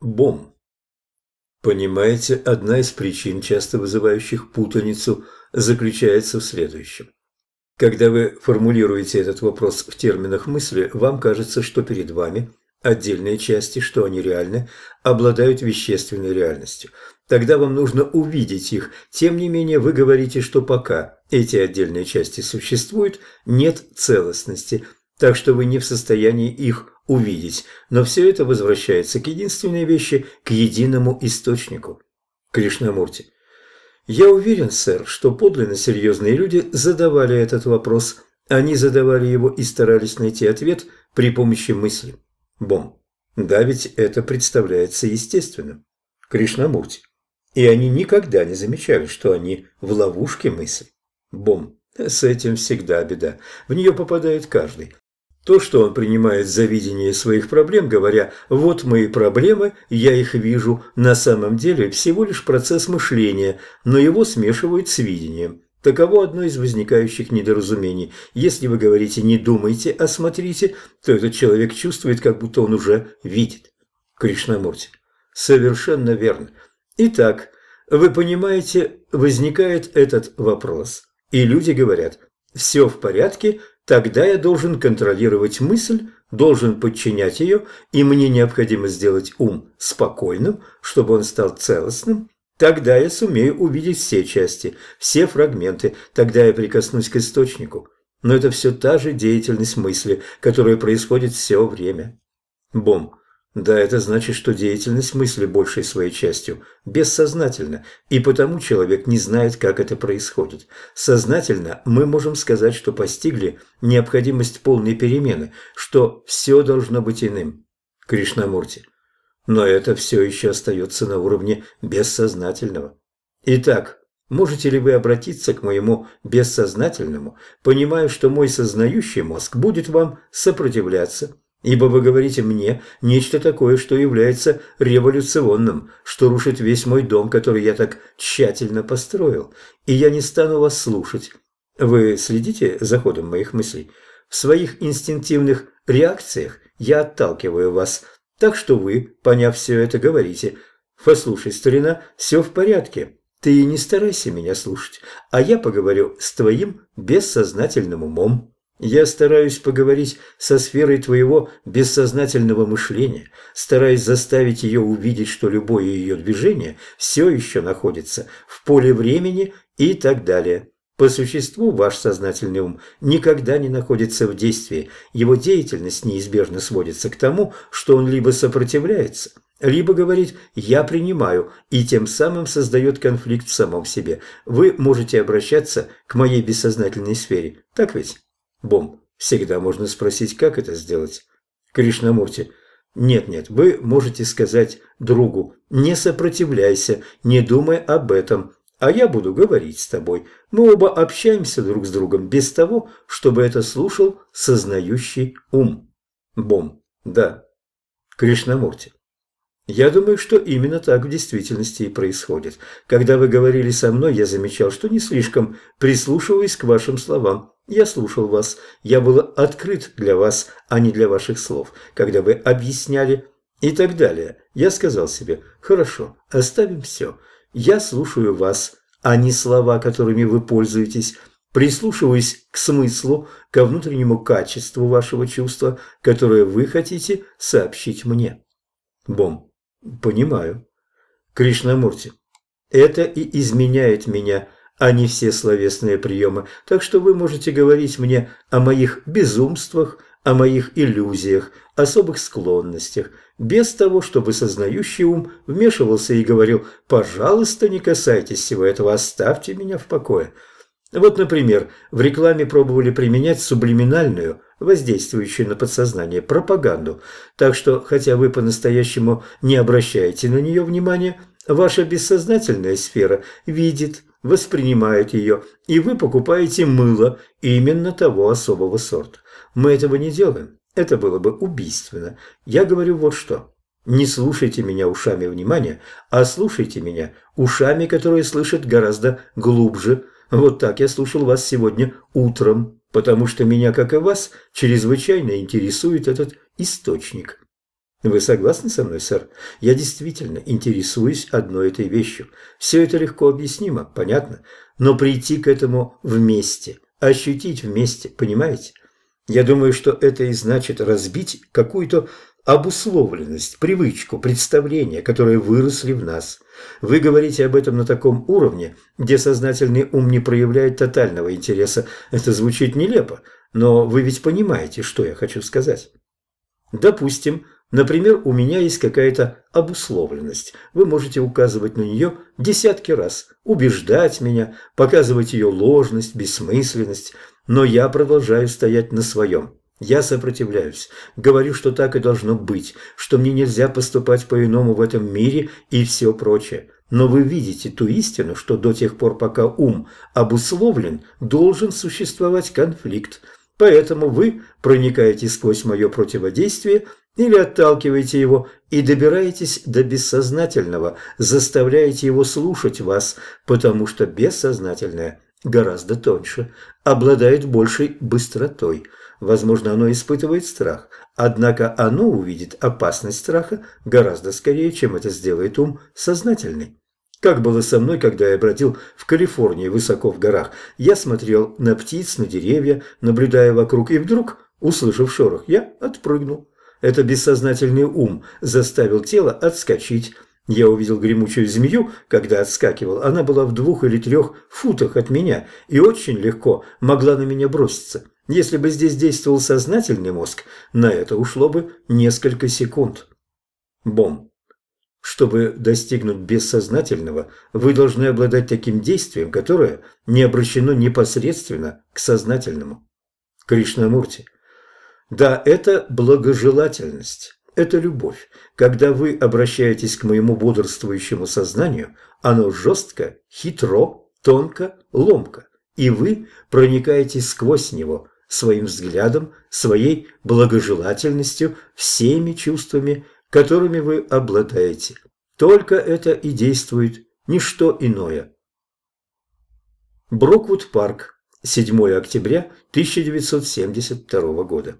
Бом. Понимаете, одна из причин, часто вызывающих путаницу, заключается в следующем. Когда вы формулируете этот вопрос в терминах мысли, вам кажется, что перед вами отдельные части, что они реальны, обладают вещественной реальностью. Тогда вам нужно увидеть их. Тем не менее, вы говорите, что пока эти отдельные части существуют, нет целостности, так что вы не в состоянии их увидеть. Но все это возвращается к единственной вещи, к единому источнику. Кришнамурти. Я уверен, сэр, что подлинно серьезные люди задавали этот вопрос. Они задавали его и старались найти ответ при помощи мысли. Бом. Да, ведь это представляется естественным. Кришнамурти. И они никогда не замечали, что они в ловушке мысли. Бом. С этим всегда беда. В нее попадает каждый. То, что он принимает за видение своих проблем, говоря «вот мои проблемы, я их вижу», на самом деле всего лишь процесс мышления, но его смешивают с видением. Таково одно из возникающих недоразумений. Если вы говорите «не думайте, а смотрите», то этот человек чувствует, как будто он уже видит. Кришнамурти. Совершенно верно. Итак, вы понимаете, возникает этот вопрос. И люди говорят «все в порядке, Тогда я должен контролировать мысль, должен подчинять ее, и мне необходимо сделать ум спокойным, чтобы он стал целостным. Тогда я сумею увидеть все части, все фрагменты, тогда я прикоснусь к источнику. Но это все та же деятельность мысли, которая происходит все время. Бом. Да, это значит, что деятельность мысли большей своей частью бессознательна, и потому человек не знает, как это происходит. Сознательно мы можем сказать, что постигли необходимость полной перемены, что все должно быть иным. Кришнамурти. Но это все еще остается на уровне бессознательного. Итак, можете ли вы обратиться к моему бессознательному, понимая, что мой сознающий мозг будет вам сопротивляться – Ибо вы говорите мне нечто такое, что является революционным, что рушит весь мой дом, который я так тщательно построил, и я не стану вас слушать. Вы следите за ходом моих мыслей? В своих инстинктивных реакциях я отталкиваю вас, так что вы, поняв все это, говорите «Послушай, старина, все в порядке, ты не старайся меня слушать, а я поговорю с твоим бессознательным умом». Я стараюсь поговорить со сферой твоего бессознательного мышления, стараюсь заставить ее увидеть, что любое ее движение все еще находится в поле времени и так далее. По существу ваш сознательный ум никогда не находится в действии, его деятельность неизбежно сводится к тому, что он либо сопротивляется, либо говорит «я принимаю» и тем самым создает конфликт в самом себе. Вы можете обращаться к моей бессознательной сфере, так ведь? Бом. Всегда можно спросить, как это сделать. Кришнамурти. Нет-нет, вы можете сказать другу, не сопротивляйся, не думай об этом, а я буду говорить с тобой. Мы оба общаемся друг с другом без того, чтобы это слушал сознающий ум. Бом. Да. Кришнамурти. Я думаю, что именно так в действительности и происходит. Когда вы говорили со мной, я замечал, что не слишком прислушиваюсь к вашим словам. Я слушал вас. Я был открыт для вас, а не для ваших слов. Когда вы объясняли и так далее, я сказал себе, хорошо, оставим все. Я слушаю вас, а не слова, которыми вы пользуетесь. Прислушиваюсь к смыслу, ко внутреннему качеству вашего чувства, которое вы хотите сообщить мне. Бом. Понимаю. Кришнамурти, это и изменяет меня, а не все словесные приемы, так что вы можете говорить мне о моих безумствах, о моих иллюзиях, особых склонностях, без того, чтобы сознающий ум вмешивался и говорил «пожалуйста, не касайтесь всего этого, оставьте меня в покое». Вот, например, в рекламе пробовали применять сублиминальную, воздействующую на подсознание, пропаганду, так что, хотя вы по-настоящему не обращаете на нее внимания, ваша бессознательная сфера видит, воспринимает ее, и вы покупаете мыло именно того особого сорта. Мы этого не делаем, это было бы убийственно. Я говорю вот что. Не слушайте меня ушами внимания, а слушайте меня ушами, которые слышат гораздо глубже – вот так я слушал вас сегодня утром, потому что меня, как и вас, чрезвычайно интересует этот источник. Вы согласны со мной, сэр? Я действительно интересуюсь одной этой вещью. Все это легко объяснимо, понятно? Но прийти к этому вместе, ощутить вместе, понимаете? Я думаю, что это и значит разбить какую-то обусловленность, привычку, представление, которые выросли в нас. Вы говорите об этом на таком уровне, где сознательный ум не проявляет тотального интереса. Это звучит нелепо, но вы ведь понимаете, что я хочу сказать. Допустим, например, у меня есть какая-то обусловленность. Вы можете указывать на нее десятки раз, убеждать меня, показывать ее ложность, бессмысленность, но я продолжаю стоять на своем. Я сопротивляюсь, говорю, что так и должно быть, что мне нельзя поступать по-иному в этом мире и все прочее. Но вы видите ту истину, что до тех пор, пока ум обусловлен, должен существовать конфликт. Поэтому вы проникаете сквозь мое противодействие или отталкиваете его и добираетесь до бессознательного, заставляете его слушать вас, потому что бессознательное гораздо тоньше, обладает большей быстротой – Возможно, оно испытывает страх, однако оно увидит опасность страха гораздо скорее, чем это сделает ум сознательный. Как было со мной, когда я бродил в Калифорнии высоко в горах. Я смотрел на птиц, на деревья, наблюдая вокруг, и вдруг, услышав шорох, я отпрыгнул. Это бессознательный ум заставил тело отскочить. Я увидел гремучую змею, когда отскакивал. Она была в двух или трех футах от меня и очень легко могла на меня броситься. Если бы здесь действовал сознательный мозг, на это ушло бы несколько секунд. Бом. Чтобы достигнуть бессознательного, вы должны обладать таким действием, которое не обращено непосредственно к сознательному. Кришнамурти. Да, это благожелательность, это любовь. Когда вы обращаетесь к моему бодрствующему сознанию, оно жестко, хитро, тонко, ломко, и вы проникаете сквозь него – своим взглядом, своей благожелательностью, всеми чувствами, которыми вы обладаете. Только это и действует, ничто иное. Броквуд парк, 7 октября 1972 года.